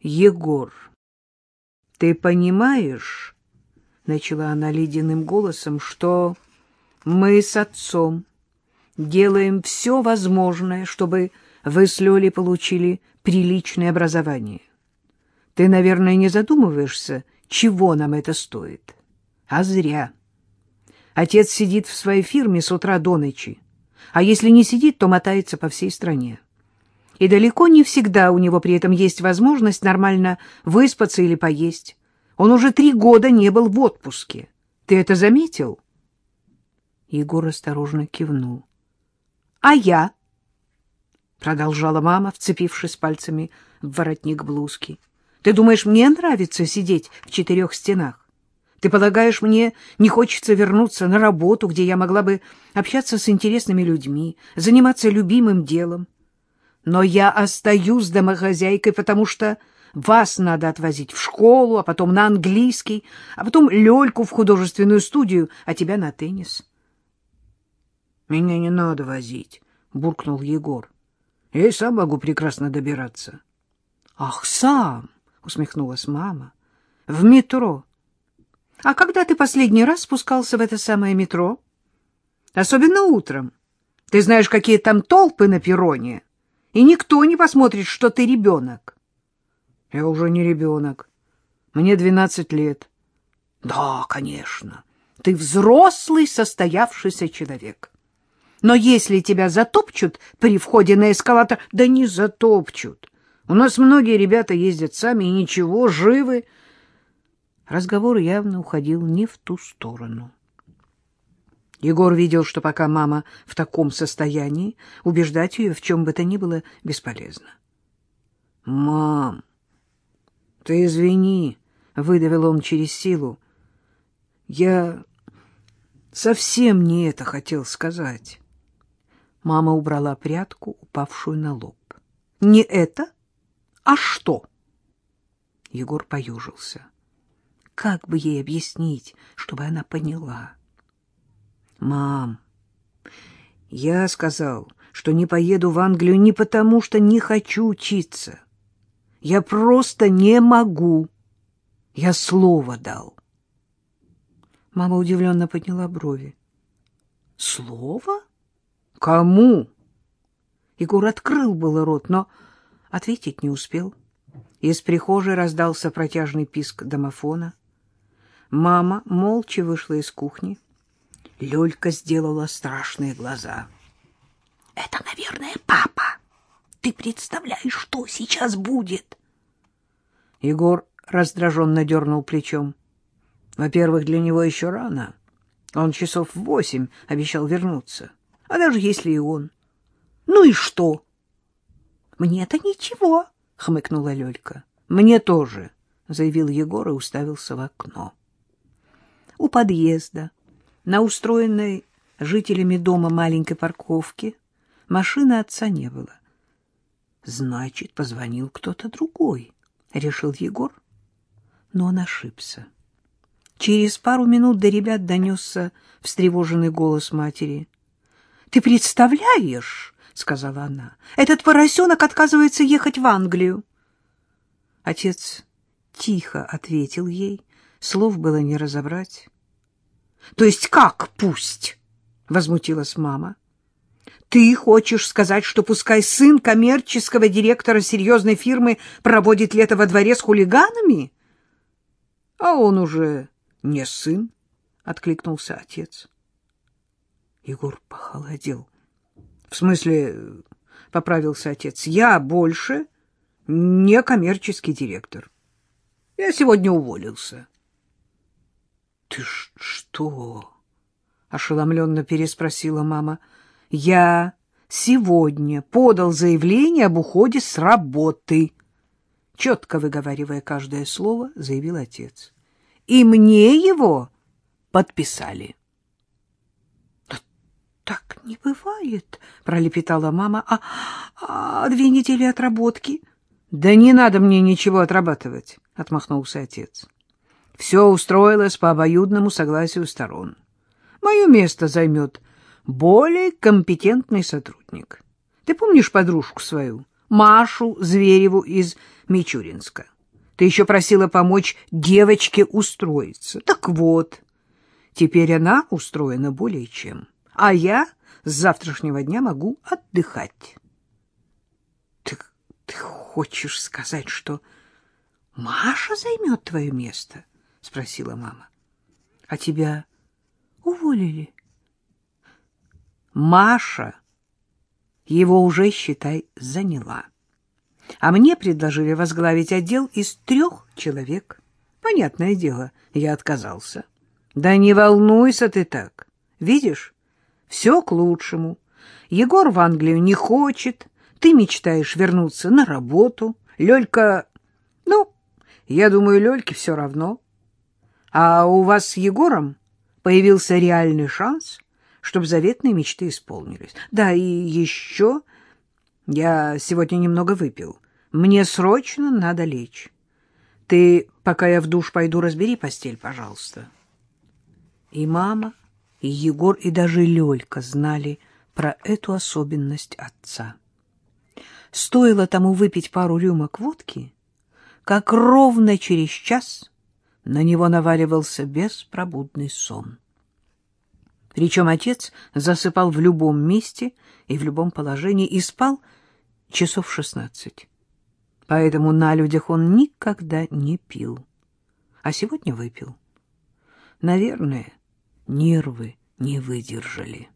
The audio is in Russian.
Егор, ты понимаешь, — начала она ледяным голосом, — что мы с отцом делаем все возможное, чтобы вы с Лёлей получили приличное образование. Ты, наверное, не задумываешься, чего нам это стоит. А зря. Отец сидит в своей фирме с утра до ночи, а если не сидит, то мотается по всей стране. И далеко не всегда у него при этом есть возможность нормально выспаться или поесть. Он уже три года не был в отпуске. Ты это заметил? Егор осторожно кивнул. — А я? — продолжала мама, вцепившись пальцами в воротник блузки. — Ты думаешь, мне нравится сидеть в четырех стенах? Ты полагаешь, мне не хочется вернуться на работу, где я могла бы общаться с интересными людьми, заниматься любимым делом? Но я остаюсь домохозяйкой, потому что вас надо отвозить в школу, а потом на английский, а потом Лёльку в художественную студию, а тебя на теннис. — Меня не надо возить, — буркнул Егор. — Я и сам могу прекрасно добираться. — Ах, сам! — усмехнулась мама. — В метро. А когда ты последний раз спускался в это самое метро? Особенно утром. Ты знаешь, какие там толпы на перроне, и никто не посмотрит, что ты ребенок. Я уже не ребенок. Мне двенадцать лет. Да, конечно. Ты взрослый, состоявшийся человек. Но если тебя затопчут при входе на эскалатор, да не затопчут. У нас многие ребята ездят сами и ничего, живы. Разговор явно уходил не в ту сторону. Егор видел, что пока мама в таком состоянии, убеждать ее в чем бы то ни было бесполезно. — Мам, ты извини, — выдавил он через силу. — Я совсем не это хотел сказать. Мама убрала прядку, упавшую на лоб. — Не это? А что? Егор поюжился. Как бы ей объяснить, чтобы она поняла? — Мам, я сказал, что не поеду в Англию не потому, что не хочу учиться. Я просто не могу. Я слово дал. Мама удивленно подняла брови. — Слово? Кому? Егор открыл было рот, но ответить не успел. Из прихожей раздался протяжный писк домофона. Мама молча вышла из кухни. Лёлька сделала страшные глаза. — Это, наверное, папа. Ты представляешь, что сейчас будет? Егор раздраженно дернул плечом. Во-первых, для него еще рано. Он часов в восемь обещал вернуться. А даже если и он. Ну и что? Мне-то ничего, хмыкнула Лёлька. Мне тоже, заявил Егор и уставился в окно. У подъезда, на устроенной жителями дома маленькой парковке, машины отца не было. Значит, позвонил кто-то другой, решил Егор. Но он ошибся. Через пару минут до ребят донесся встревоженный голос матери. — Ты представляешь, — сказала она, — этот поросенок отказывается ехать в Англию. Отец тихо ответил ей, слов было не разобрать. — То есть как пусть? — возмутилась мама. Ты хочешь сказать, что пускай сын коммерческого директора серьезной фирмы проводит лето во дворе с хулиганами? — А он уже не сын, — откликнулся отец. Егор похолодел. — В смысле, — поправился отец, — я больше не коммерческий директор. Я сегодня уволился. — Ты что? — ошеломленно переспросила мама. — я сегодня подал заявление об уходе с работы. Четко выговаривая каждое слово, заявил отец. И мне его подписали. Так не бывает, пролепетала мама. А, а две недели отработки? Да не надо мне ничего отрабатывать, отмахнулся отец. Все устроилось по обоюдному согласию сторон. Мое место займет более компетентный сотрудник. Ты помнишь подружку свою, Машу Звереву из Мичуринска. Ты еще просила помочь девочке устроиться. Так вот, теперь она устроена более чем. А я с завтрашнего дня могу отдыхать. Ты, ты хочешь сказать, что Маша займет твое место? — спросила мама. — А тебя уволили? Маша его уже, считай, заняла. А мне предложили возглавить отдел из трех человек. Понятное дело, я отказался. Да не волнуйся ты так. Видишь, все к лучшему. Егор в Англию не хочет, ты мечтаешь вернуться на работу. Лёлька... Ну, я думаю, Лёльке все равно. А у вас с Егором появился реальный шанс, чтобы заветные мечты исполнились. Да, и еще я сегодня немного выпил. Мне срочно надо лечь. Ты, пока я в душ пойду, разбери постель, пожалуйста. И мама, и Егор, и даже Лёлька знали про эту особенность отца. Стоило тому выпить пару рюмок водки, как ровно через час на него наваливался беспробудный сон. Причем отец засыпал в любом месте и в любом положении и спал часов шестнадцать. Поэтому на людях он никогда не пил. А сегодня выпил. Наверное, нервы не выдержали.